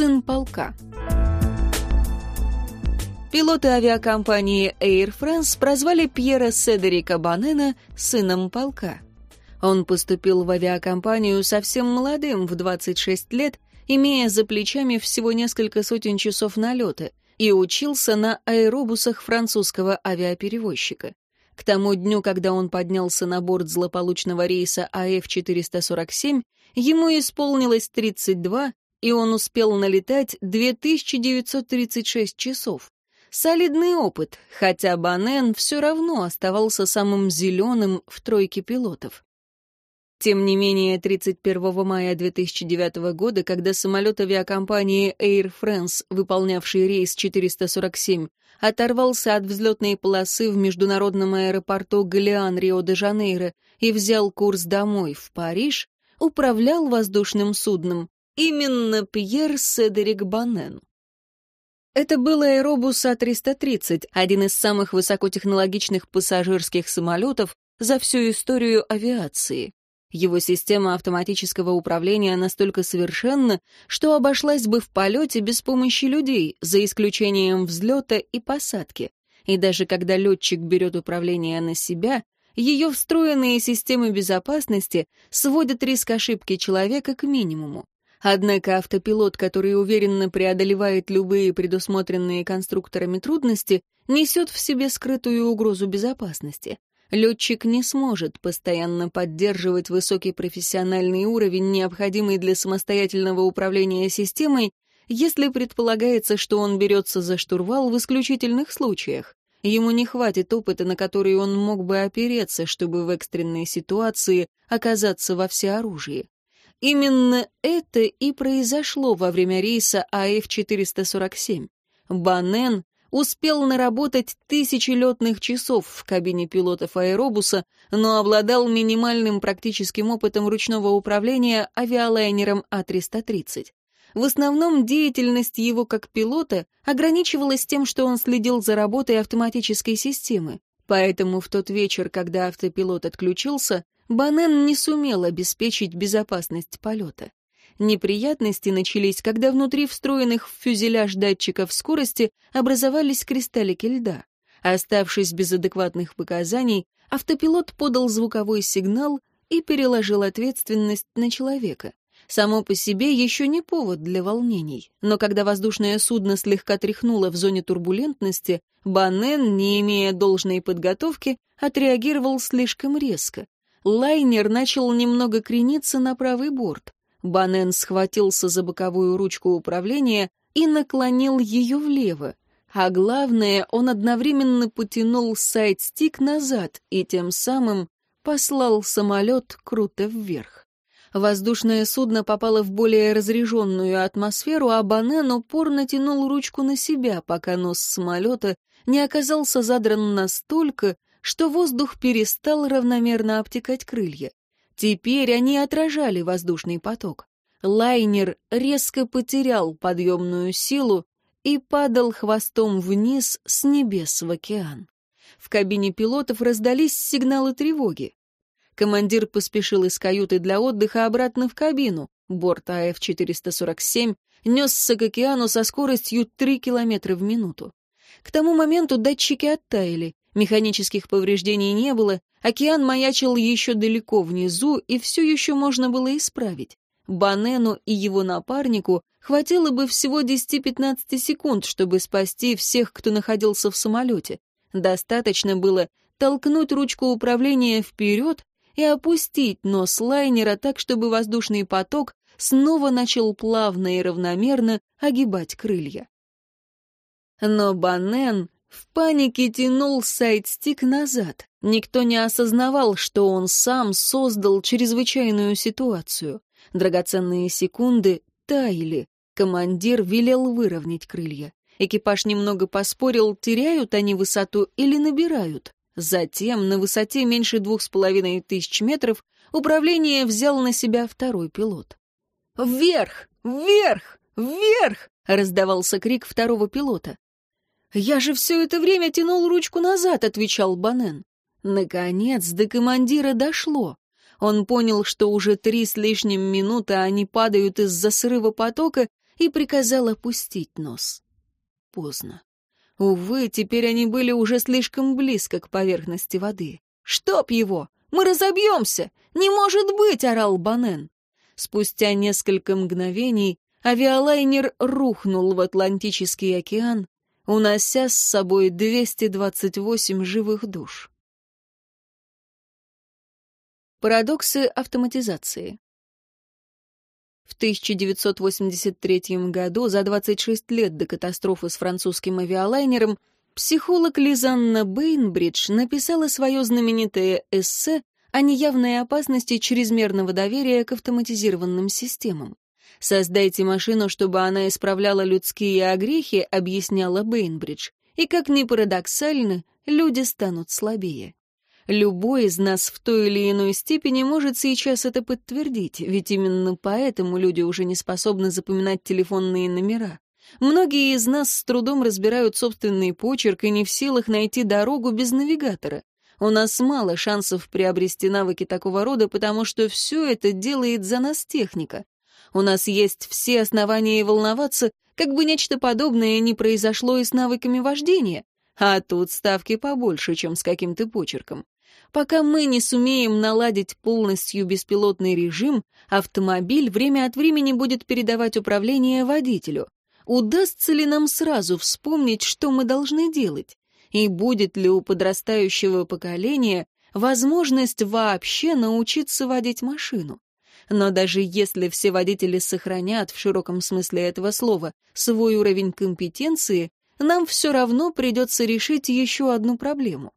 сын полка. Пилоты авиакомпании Air France прозвали Пьера Седерика Банена сыном полка. Он поступил в авиакомпанию совсем молодым, в 26 лет, имея за плечами всего несколько сотен часов налета, и учился на аэробусах французского авиаперевозчика. К тому дню, когда он поднялся на борт злополучного рейса АФ-447, ему исполнилось 32, и он успел налетать 2936 часов. Солидный опыт, хотя Банен все равно оставался самым зеленым в тройке пилотов. Тем не менее, 31 мая 2009 года, когда самолет авиакомпании Air France, выполнявший рейс 447, оторвался от взлетной полосы в международном аэропорту Галиан Рио-де-Жанейро и взял курс домой, в Париж, управлял воздушным судном именно Пьер Седерик Банен. Это был аэробус А-330, один из самых высокотехнологичных пассажирских самолетов за всю историю авиации. Его система автоматического управления настолько совершенна, что обошлась бы в полете без помощи людей, за исключением взлета и посадки. И даже когда летчик берет управление на себя, ее встроенные системы безопасности сводят риск ошибки человека к минимуму. Однако автопилот, который уверенно преодолевает любые предусмотренные конструкторами трудности, несет в себе скрытую угрозу безопасности. Летчик не сможет постоянно поддерживать высокий профессиональный уровень, необходимый для самостоятельного управления системой, если предполагается, что он берется за штурвал в исключительных случаях. Ему не хватит опыта, на который он мог бы опереться, чтобы в экстренной ситуации оказаться во всеоружии. Именно это и произошло во время рейса АФ-447. Банен успел наработать тысячи летных часов в кабине пилотов аэробуса, но обладал минимальным практическим опытом ручного управления авиалайнером А-330. В основном деятельность его как пилота ограничивалась тем, что он следил за работой автоматической системы. Поэтому в тот вечер, когда автопилот отключился, Банен не сумел обеспечить безопасность полета. Неприятности начались, когда внутри встроенных в фюзеляж датчиков скорости образовались кристаллики льда. Оставшись без адекватных показаний, автопилот подал звуковой сигнал и переложил ответственность на человека. Само по себе еще не повод для волнений, но когда воздушное судно слегка тряхнуло в зоне турбулентности, Банен, не имея должной подготовки, отреагировал слишком резко лайнер начал немного крениться на правый борт. Банен схватился за боковую ручку управления и наклонил ее влево. А главное, он одновременно потянул сайд-стик назад и тем самым послал самолет круто вверх. Воздушное судно попало в более разреженную атмосферу, а Банен упорно тянул ручку на себя, пока нос самолета не оказался задран настолько, что воздух перестал равномерно обтекать крылья. Теперь они отражали воздушный поток. Лайнер резко потерял подъемную силу и падал хвостом вниз с небес в океан. В кабине пилотов раздались сигналы тревоги. Командир поспешил из каюты для отдыха обратно в кабину. Борт АФ-447 несся к океану со скоростью 3 км в минуту. К тому моменту датчики оттаяли, Механических повреждений не было, океан маячил еще далеко внизу, и все еще можно было исправить. Банену и его напарнику хватило бы всего 10-15 секунд, чтобы спасти всех, кто находился в самолете. Достаточно было толкнуть ручку управления вперед и опустить нос лайнера так, чтобы воздушный поток снова начал плавно и равномерно огибать крылья. Но Банен в панике тянул сайдстик назад. Никто не осознавал, что он сам создал чрезвычайную ситуацию. Драгоценные секунды таяли. Командир велел выровнять крылья. Экипаж немного поспорил, теряют они высоту или набирают. Затем, на высоте меньше двух с половиной тысяч метров, управление взял на себя второй пилот. «Вверх! Вверх! Вверх!» — раздавался крик второго пилота. «Я же все это время тянул ручку назад», — отвечал Банен. Наконец до командира дошло. Он понял, что уже три с лишним минуты они падают из-за срыва потока, и приказал опустить нос. Поздно. Увы, теперь они были уже слишком близко к поверхности воды. «Чтоб его! Мы разобьемся! Не может быть!» — орал Банен. Спустя несколько мгновений авиалайнер рухнул в Атлантический океан, унося с собой 228 живых душ. Парадоксы автоматизации В 1983 году, за 26 лет до катастрофы с французским авиалайнером, психолог Лизанна Бейнбридж написала свое знаменитое эссе о неявной опасности чрезмерного доверия к автоматизированным системам. «Создайте машину, чтобы она исправляла людские огрехи», — объясняла Бейнбридж. «И, как ни парадоксально, люди станут слабее». Любой из нас в той или иной степени может сейчас это подтвердить, ведь именно поэтому люди уже не способны запоминать телефонные номера. Многие из нас с трудом разбирают собственный почерк и не в силах найти дорогу без навигатора. У нас мало шансов приобрести навыки такого рода, потому что все это делает за нас техника. У нас есть все основания волноваться, как бы нечто подобное не произошло и с навыками вождения. А тут ставки побольше, чем с каким-то почерком. Пока мы не сумеем наладить полностью беспилотный режим, автомобиль время от времени будет передавать управление водителю. Удастся ли нам сразу вспомнить, что мы должны делать? и будет ли у подрастающего поколения возможность вообще научиться водить машину. Но даже если все водители сохранят в широком смысле этого слова свой уровень компетенции, нам все равно придется решить еще одну проблему.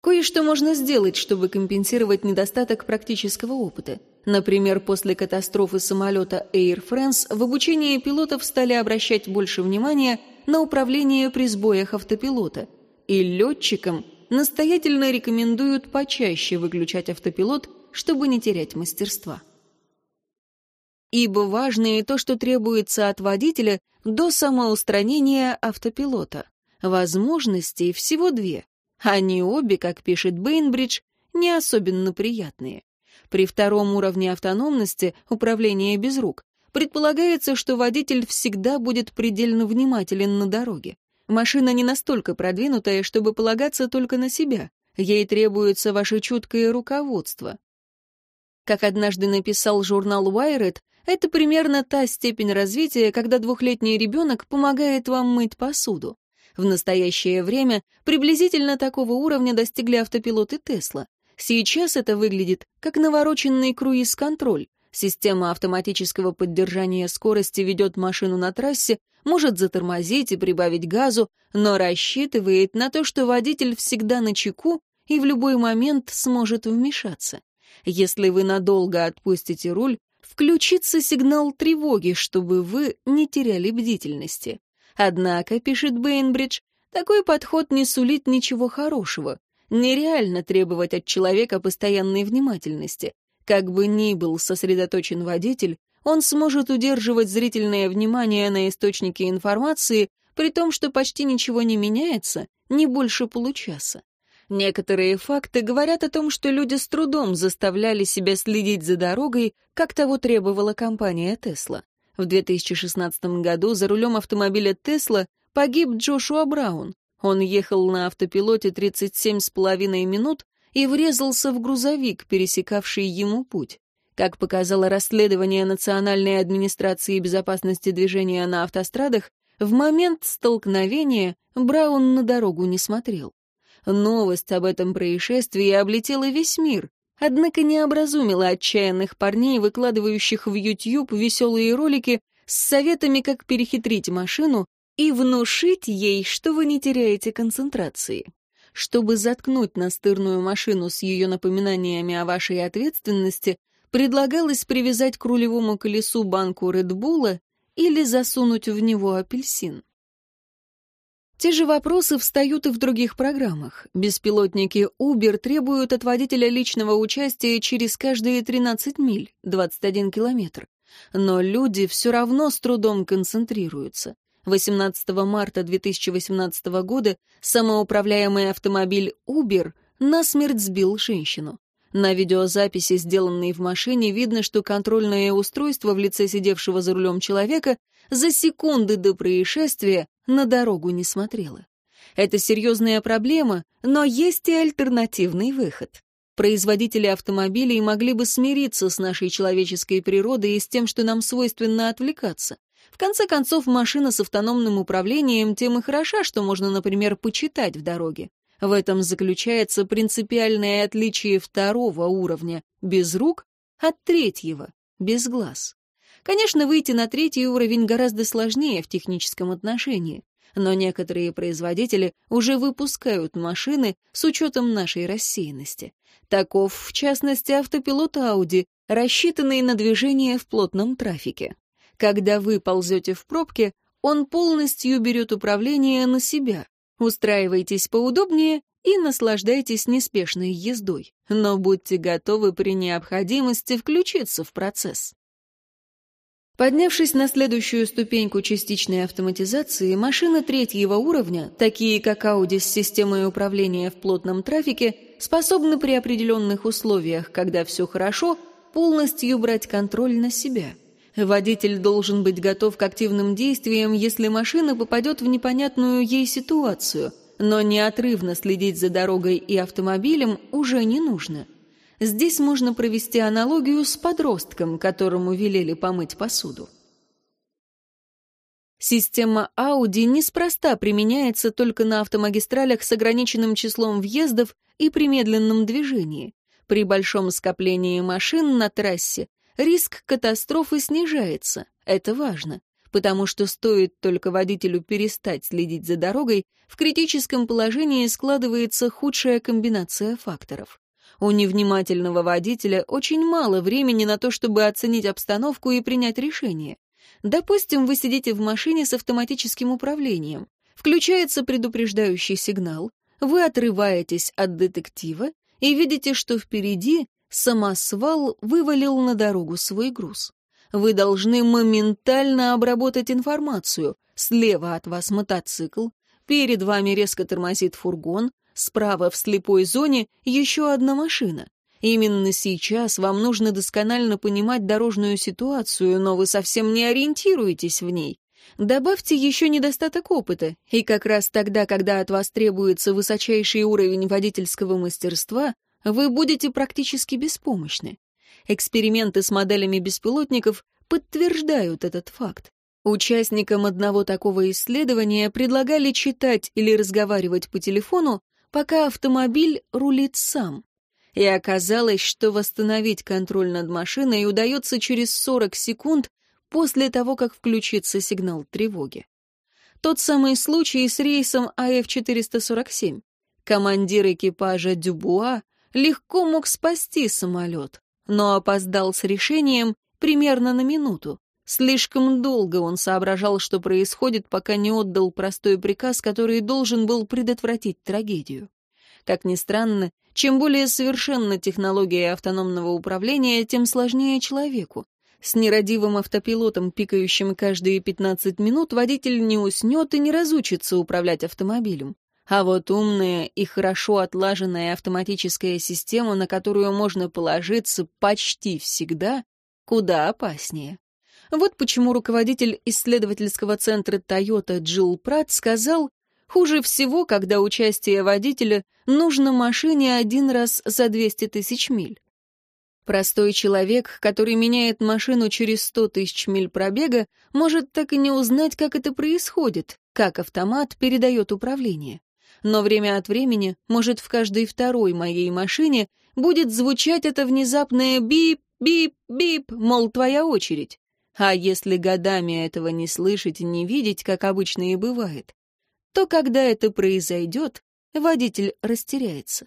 Кое-что можно сделать, чтобы компенсировать недостаток практического опыта. Например, после катастрофы самолета Air France в обучении пилотов стали обращать больше внимания на управление при сбоях автопилота, и летчикам настоятельно рекомендуют почаще выключать автопилот, чтобы не терять мастерства. Ибо важно и то, что требуется от водителя до самоустранения автопилота. Возможностей всего две. Они обе, как пишет Бейнбридж, не особенно приятные. При втором уровне автономности, управления без рук, Предполагается, что водитель всегда будет предельно внимателен на дороге. Машина не настолько продвинутая, чтобы полагаться только на себя. Ей требуется ваше чуткое руководство. Как однажды написал журнал Wired, это примерно та степень развития, когда двухлетний ребенок помогает вам мыть посуду. В настоящее время приблизительно такого уровня достигли автопилоты Тесла. Сейчас это выглядит как навороченный круиз-контроль. Система автоматического поддержания скорости ведет машину на трассе, может затормозить и прибавить газу, но рассчитывает на то, что водитель всегда на чеку и в любой момент сможет вмешаться. Если вы надолго отпустите руль, включится сигнал тревоги, чтобы вы не теряли бдительности. Однако, пишет Бейнбридж, такой подход не сулит ничего хорошего. Нереально требовать от человека постоянной внимательности. Как бы ни был сосредоточен водитель, он сможет удерживать зрительное внимание на источнике информации, при том, что почти ничего не меняется, не больше получаса. Некоторые факты говорят о том, что люди с трудом заставляли себя следить за дорогой, как того требовала компания Тесла. В 2016 году за рулем автомобиля Тесла погиб Джошуа Браун. Он ехал на автопилоте 37,5 минут, и врезался в грузовик, пересекавший ему путь. Как показало расследование Национальной администрации безопасности движения на автострадах, в момент столкновения Браун на дорогу не смотрел. Новость об этом происшествии облетела весь мир, однако не образумила отчаянных парней, выкладывающих в YouTube веселые ролики с советами, как перехитрить машину и внушить ей, что вы не теряете концентрации. Чтобы заткнуть настырную машину с ее напоминаниями о вашей ответственности, предлагалось привязать к рулевому колесу банку Редбула или засунуть в него апельсин. Те же вопросы встают и в других программах. Беспилотники Uber требуют от водителя личного участия через каждые 13 миль, 21 километр. Но люди все равно с трудом концентрируются. 18 марта 2018 года самоуправляемый автомобиль Uber насмерть сбил женщину. На видеозаписи, сделанной в машине, видно, что контрольное устройство в лице сидевшего за рулем человека за секунды до происшествия на дорогу не смотрело. Это серьезная проблема, но есть и альтернативный выход. Производители автомобилей могли бы смириться с нашей человеческой природой и с тем, что нам свойственно отвлекаться. В конце концов, машина с автономным управлением тем и хороша, что можно, например, почитать в дороге. В этом заключается принципиальное отличие второго уровня без рук от третьего без глаз. Конечно, выйти на третий уровень гораздо сложнее в техническом отношении, но некоторые производители уже выпускают машины с учетом нашей рассеянности. Таков, в частности, автопилот Audi, рассчитанный на движение в плотном трафике. Когда вы ползете в пробке, он полностью берет управление на себя, Устраивайтесь поудобнее и наслаждайтесь неспешной ездой, но будьте готовы при необходимости включиться в процесс. Поднявшись на следующую ступеньку частичной автоматизации, машины третьего уровня, такие как Audi с системой управления в плотном трафике, способны при определенных условиях, когда все хорошо, полностью брать контроль на себя – Водитель должен быть готов к активным действиям, если машина попадет в непонятную ей ситуацию, но неотрывно следить за дорогой и автомобилем уже не нужно. Здесь можно провести аналогию с подростком, которому велели помыть посуду. Система Audi неспроста применяется только на автомагистралях с ограниченным числом въездов и при медленном движении. При большом скоплении машин на трассе риск катастрофы снижается. Это важно, потому что стоит только водителю перестать следить за дорогой, в критическом положении складывается худшая комбинация факторов. У невнимательного водителя очень мало времени на то, чтобы оценить обстановку и принять решение. Допустим, вы сидите в машине с автоматическим управлением. Включается предупреждающий сигнал, вы отрываетесь от детектива и видите, что впереди самосвал вывалил на дорогу свой груз. Вы должны моментально обработать информацию. Слева от вас мотоцикл, перед вами резко тормозит фургон, справа в слепой зоне еще одна машина. Именно сейчас вам нужно досконально понимать дорожную ситуацию, но вы совсем не ориентируетесь в ней. Добавьте еще недостаток опыта, и как раз тогда, когда от вас требуется высочайший уровень водительского мастерства, вы будете практически беспомощны. Эксперименты с моделями беспилотников подтверждают этот факт. Участникам одного такого исследования предлагали читать или разговаривать по телефону, пока автомобиль рулит сам. И оказалось, что восстановить контроль над машиной удается через 40 секунд после того, как включится сигнал тревоги. Тот самый случай с рейсом АФ-447. Командир экипажа Дюбуа легко мог спасти самолет, но опоздал с решением примерно на минуту. Слишком долго он соображал, что происходит, пока не отдал простой приказ, который должен был предотвратить трагедию. Как ни странно, чем более совершенна технология автономного управления, тем сложнее человеку. С нерадивым автопилотом, пикающим каждые 15 минут, водитель не уснет и не разучится управлять автомобилем. А вот умная и хорошо отлаженная автоматическая система, на которую можно положиться почти всегда, куда опаснее. Вот почему руководитель исследовательского центра Toyota Джилл Пратт сказал, хуже всего, когда участие водителя нужно машине один раз за 200 тысяч миль. Простой человек, который меняет машину через 100 тысяч миль пробега, может так и не узнать, как это происходит, как автомат передает управление но время от времени, может, в каждой второй моей машине будет звучать это внезапное бип-бип-бип, мол, твоя очередь. А если годами этого не слышать и не видеть, как обычно и бывает, то когда это произойдет, водитель растеряется.